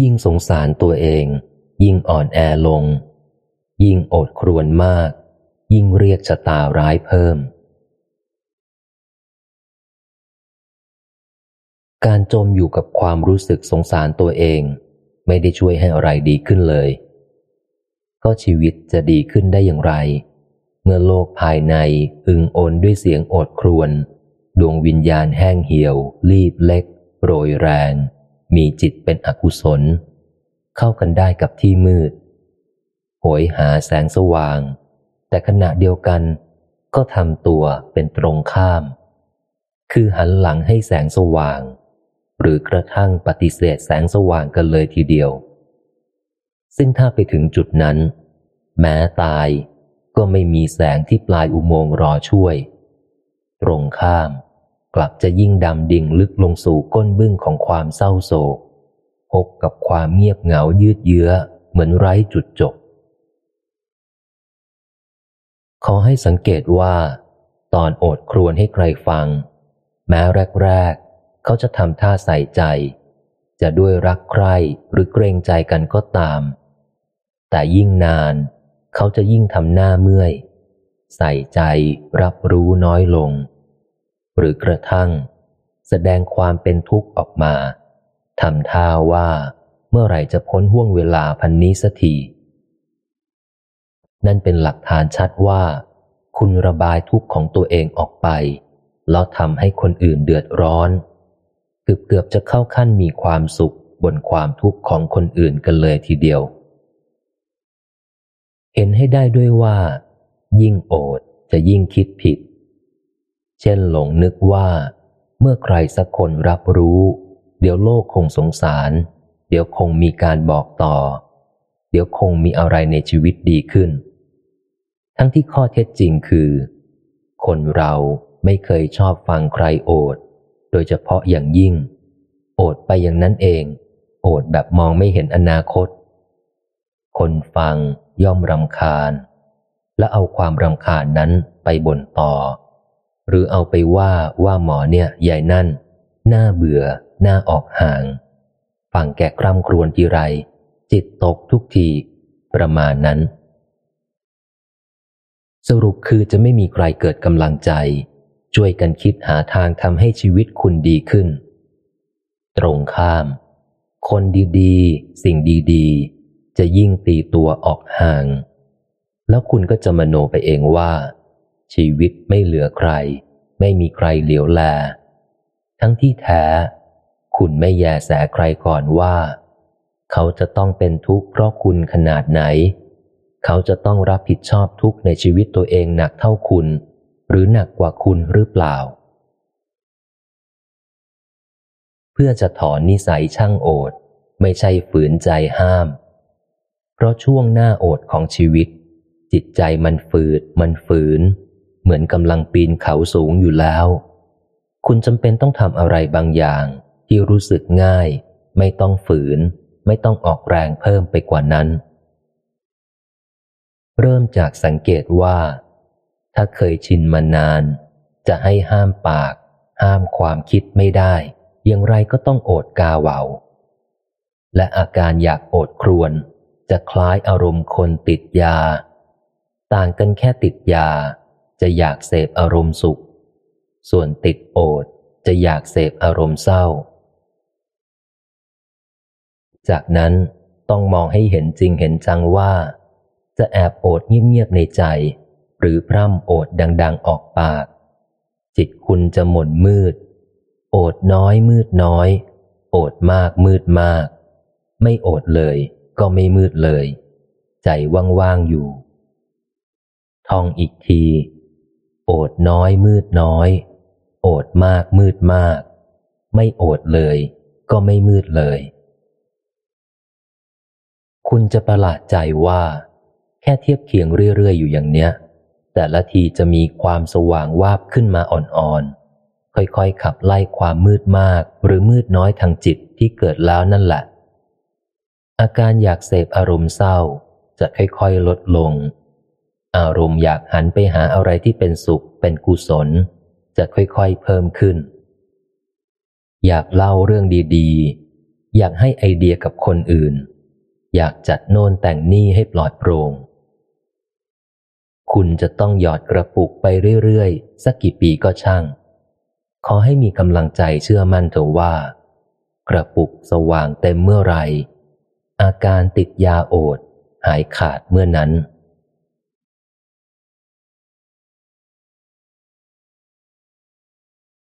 ยิ่งสงสารตัวเอง ยิ่งอ่อนแอลง ยิ่งอดครวนมาก ยิ่งเรียกชะตาร้ายเพิ่ม การจมอยู่กับความรู้สึกสงสารตัวเอง ไม่ได้ช่วยให้อะไรดีขึ้นเลย ก็ชีวิตจะดีขึ้นได้อย่างไร เมื่อโลกภายในอึงโอนด้วยเสียงโอดครวน ดวงวิญญาณแห้งเหี่ยวรีบเล็ก โรยแรง มีจิตเป็นอกุศล เข้ากันได้กับที่มืด โหยหาแสงสว่าง แต่ขณะเดียวกัน ก็ทำตัวเป็นตรงข้าม คือหันหลังให้แสงสว่าง หรือกระทั่งปฏิเสธแสงสว่างกันเลยทีเดียว ซึ่งถ้าไปถึงจุดนั้น แม้ตายก็ไม่มีแสงที่ปลายอุโมงค์รอช่วย ตรงข้าม กลับจะยิ่งดำดิ่งลึกลงสู่ก้นบึ้งของความเศร้าโศก พบกับความเงียบเหงายืดเยื้อเหมือนไร้จุดจบ ขอให้สังเกตว่า ตอนโอดครวญให้ใครฟัง แม้แรก ๆ เขาจะทำท่าใส่ใจ จะด้วยรักใคร่หรือเกรงใจกันก็ตาม แต่ยิ่งนาน เขาจะยิ่งทำหน้าเมื่อย ใส่ใจรับรู้น้อยลง หรือกระทั่ง แสดงความเป็นทุกข์ออกมาทำท่าว่าเมื่อไหร่จะพ้นห่วงเวลาพันนี้สักทีนั่นเป็นหลักฐานชัดว่า คุณระบายทุกข์ของตัวเองออกไป แล้วทำให้คนอื่นเดือดร้อน เกือบเกือบจะเข้าขั้นมีความสุขบนความทุกข์ของคนอื่นกันเลยทีเดียว เห็นให้ได้ด้วยว่า ยิ่งโอดจะยิ่งคิดผิด เช่นหลงนึกว่า เมื่อใครสักคนรับรู้ เดี๋ยวโลกคงสงสาร เดี๋ยวคงมีการบอกต่อ เดี๋ยวคงมีอะไรในชีวิตดีขึ้น ทั้งที่ข้อเท็จจริงคือ คนเราไม่เคยชอบฟังใครโอด โดยเฉพาะอย่างยิ่ง โอดไปอย่างนั้นเอง โอดแบบมองไม่เห็นอนาคต คนฟังย่อมรำคาญ และเอาความรำคาญนั้นไปบ่นต่อ หรือเอาไปว่าว่าหมอเนี่ยใหญ่นั่น หน้าเบื่อ หน้าออกห่าง ฟังแกคร่ำครวญทีไร จิตตกทุกที ประมาณนั้น สรุปคือจะไม่มีใครเกิดกำลังใจ ช่วยกันคิดหาทางทำให้ชีวิตคุณดีขึ้น ตรงข้าม คนดีๆ สิ่งดีๆ จะยิ่งตีตัวออกห่าง แล้วคุณก็จะมโนไปเองว่า ชีวิตไม่เหลือใคร ไม่มีใครเหลียวแล ทั้งที่แท้ คุณไม่แยแสใครก่อนว่า เขาจะต้องเป็นทุกข์เพราะคุณขนาดไหน เขาจะต้องรับผิดชอบทุกข์ในชีวิตตัวเองหนักเท่าคุณ หรือหนักกว่าคุณหรือเปล่า เพื่อจะถอนนิสัยช่างโอดไม่ใช่ฝืนใจห้าม เพราะช่วงหน้าโอดของชีวิต จิตใจมันฝืด มันฝืน เหมือนกำลังปีนเขาสูงอยู่แล้ว คุณจำเป็นต้องทำอะไรบางอย่างที่รู้สึกง่าย ไม่ต้องฝืน ไม่ต้องออกแรงเพิ่มไปกว่านั้น เริ่มจากสังเกตว่า ถ้าเคยชินมานาน จะให้ห้ามปาก ห้ามความคิดไม่ได้ อย่างไรก็ต้องโอดกาเวาและอาการอยากโอดครวน จะคล้ายอารมณ์คนติดยา ต่างกันแค่ติดยา จะอยากเสพอารมณ์สุข ส่วนติดโอดจะอยากเสพอารมณ์เศร้า จากนั้นต้องมองให้เห็นจริงเห็นจังว่า จะแอบโอดเงียบๆในใจ หรือพร่ำโอดดัง ๆออกปาก จิตคุณจะหม่นมืด โอดน้อยมืดน้อย โอดมากมืดมาก ไม่โอดเลยก็ไม่มืดเลย ใจว่างๆอยู่ท่องอีกที โอดน้อยมืดน้อย โอดมากมืดมาก ไม่โอดเลย ก็ไม่มืดเลย คุณจะประหลาดใจว่า แค่เทียบเคียงเรื่อย ๆ อยู่อย่างเนี้ย แต่ละทีจะมีความสว่างวาบขึ้นมาอ่อนๆ ค่อยๆ ขับไล่ความมืดมากหรือมืดน้อยทางจิตที่เกิดแล้วนั่นแหละ อาการอยากเสพอารมณ์เศร้าจะค่อยๆ ลดลง อารมณ์อยากหันไปหาอะไรที่เป็นสุขเป็นกุศล จะค่อยๆเพิ่มขึ้น อยากเล่าเรื่องดีๆ อยากให้ไอเดียกับคนอื่น อยากจัดโน่นแต่งนี่ให้ปลอดโปรง่งคุณจะต้องหยอดกระปุกไปเรื่อยๆ สักกี่ปีก็ช่าง ขอให้มีกำลังใจเชื่อมั่นเถอะว่า กระปุกสว่างเต็มเมื่อไร อาการติดยาโอด หายขาดเมื่อนั้น